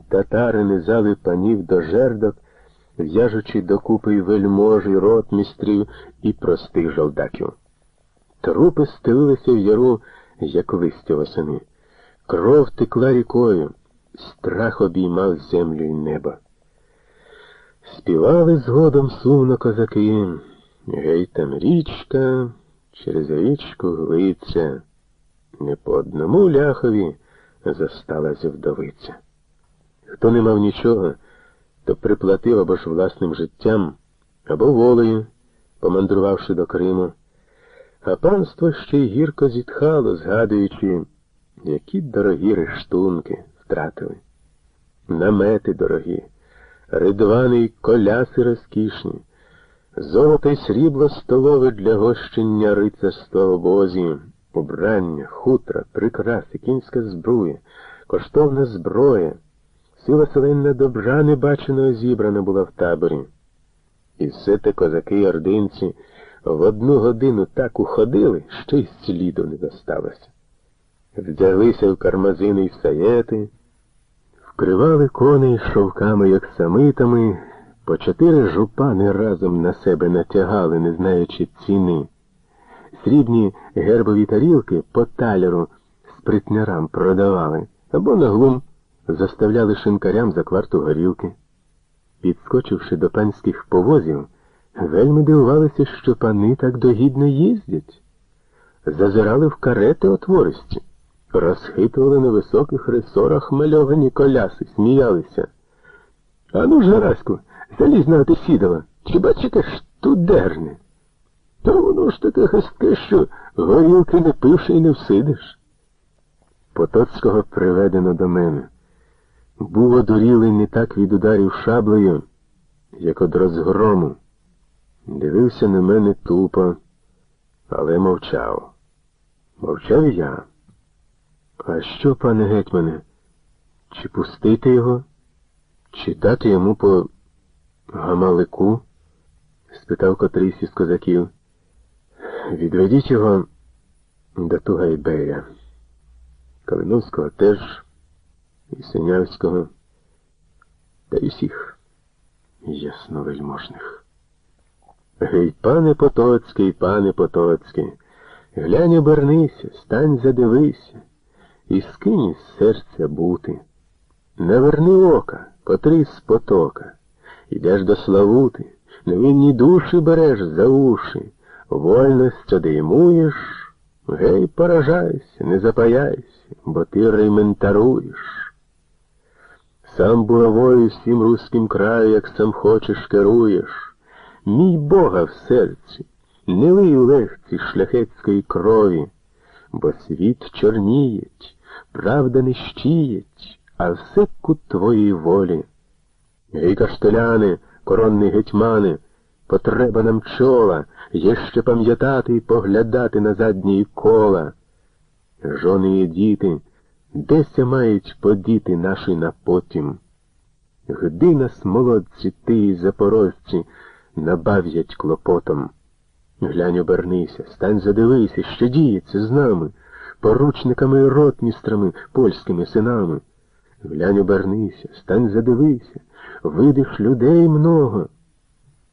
Татари низали панів до жердок, в'яжучи докупи й вельмож, і ротмістрів і простих жолдаків. Трупи стелилися в яру, як листя восени. Кров текла рікою, страх обіймав землю й небо. Співали згодом сумно козаки. Гей там річка, через річку глиця. Не по одному ляхові зосталася вдовиця. Хто не мав нічого, то приплатив або ж власним життям, або волею, помандрувавши до Криму. А панство ще й гірко зітхало, згадуючи, які дорогі рештунки втратили. Намети дорогі, ридвани й коляси розкішні, золото й срібло столове для гощення рицарства в обозі, убрання, хутра, прикраси, кінська збруя, коштовна зброя, сила селенна добра небаченого зібрана була в таборі. І все те козаки й ординці в одну годину так уходили, що й сліду не зосталося. Вдяглися в кармазини й саєти, вкривали коней шовками, як самитами, по чотири жупани разом на себе натягали, не знаючи ціни. Срібні гербові тарілки по талеру спритнярам продавали, або на глум заставляли шинкарям за кварту горілки. Підскочивши до панських повозів, вельми дивувалися, що пани так догідно їздять. Зазирали в карети отвористі, розхитували на високих ресорах мальовані коляси, сміялися. А ну ж, Гараську, залізна ти сідала, чи бачите штудерне? Та воно ж таке хистке, що горілки не пивши і не всидиш. Потоцького приведено до мене. Був одурілий не так від ударів шаблею, як од розгрому. Дивився на мене тупо, але мовчав. Мовчав я. А що, пане гетьмане, чи пустити його, чи дати йому по гамалику? спитав котрийсь із козаків. Відведіть його до Тугайбея. Калиновського теж, і Синявського, та й усіх ясновельможних. Гей, пане Потоцький, пане Потоцький, глянь обернися, стань задивися, і скинь із серця бути. Наверни ока, потри з потока, ідеш до Славути, невинні душі береш за уші, вольність одіймуєш, гей, поражайся, не запаяйся, бо ти рейментаруєш. Сам булавою всім руським краю, як сам хочеш, керуєш. Мій Бога в серці, не лий легці шляхетської крові, бо світ чорнієть, правда не щієть, а все кут твоїй волі. Гей, каштеляни, коронні гетьмани, потреба нам чола, є ще пам'ятати і поглядати на задні кола. Жони і діти, деся мають подіти наші на потім. Гди нас, молодці, ти, запорожці, набав'ять клопотом. Глянь, обернися, стань задивися, що діється з нами, поручниками і ротмістрами, польськими синами. Глянь, обернися, стань задивися, видиш людей много.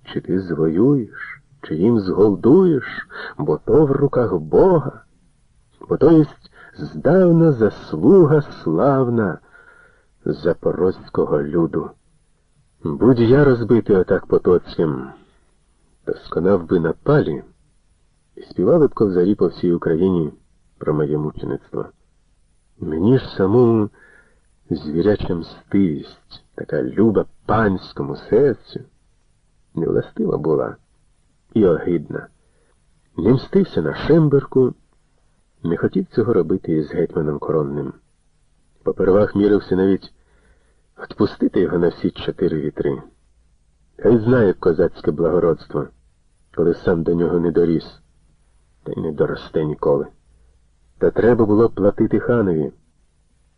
Чи ти звоюєш, чи їм зголдуєш, бо то в руках Бога, бо то єсть здавна заслуга славна запорозького люду. Будь я розбитий отак потоцьким, то сконав би на палі і співали б ковзарі по всій Україні про моє мучеництво. Мені ж самому звіряча мстивість, така люба панському серцю, не властива була і огидна. Не мстився на Шемберку, не хотів цього робити із гетьманом коронним. Попервах мірився навіть Отпустити його на всі чотири вітри. Хай знає козацьке благородство, коли сам до нього не доріс, та й не доросте ніколи. Та треба було платити ханові.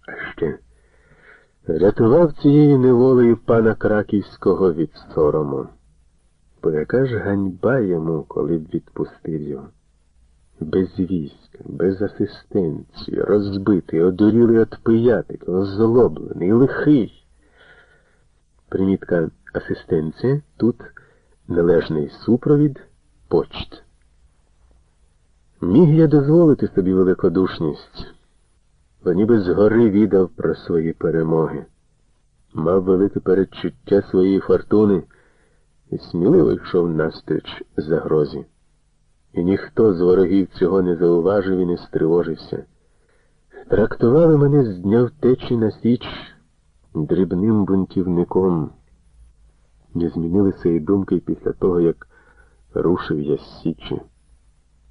А ще рятував цією неволею пана Краківського від сорому. Бо яка ж ганьба йому, коли б відпустив його? Без війська, без асистенції, розбитий, одурілий от пиятик, озлоблений, лихий. Примітка асистенція, тут належний супровід, почт. Міг я дозволити собі великодушність, бо ніби згори віддав про свої перемоги, мав велике передчуття своєї фортуни і сміливо йшов настріч загрозі. І ніхто з ворогів цього не зауважив і не стривожився. Трактували мене з дня втечі на січ дрібним бунтівником. Не змінилися і думки після того, як рушив я з січі.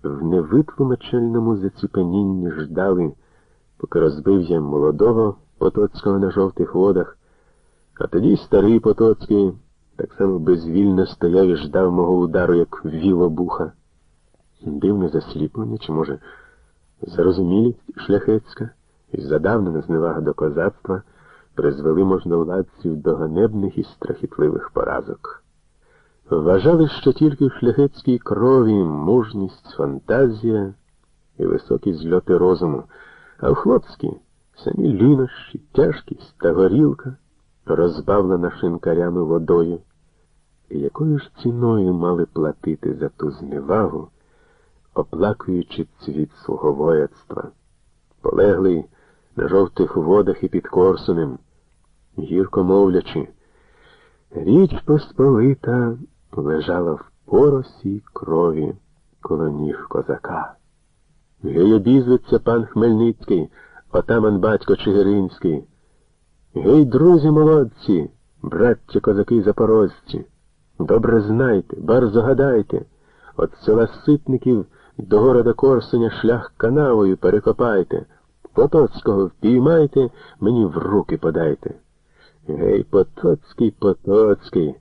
В невитлумачельному заціпанінні ждали, поки розбив я молодого Потоцького на жовтих водах, а тоді старий Потоцький так само безвільно стояв і ждав мого удару, як вілобуха. Дивне засліплення, чи, може, зарозумілість шляхетська і задавнена зневага до козацтва призвели можновладців до ганебних і страхітливих поразок. Вважали, що тільки в шляхетській крові мужність, фантазія і високі зльоти розуму, а в хлопській самі лінощі, тяжкість та горілка, розбавлена шинкарями водою. І якою ж ціною мали платити за ту зневагу, оплакуючи цвіт свого вояцтва, полеглий на жовтих водах і під Корсунем, гірко мовлячи, річ Посполита лежала в поросі крові коло ніг козака. Гей обізвиться пан Хмельницький, отаман батько Чигиринський. Гей, друзі молодці, браття козаки запорожці, добре знайте, барзо гадайте, от села Ситників до города Корсуня шлях канавою перекопайте, Потоцького впіймайте, мені в руки подайте. Гей, Потоцький, Потоцький,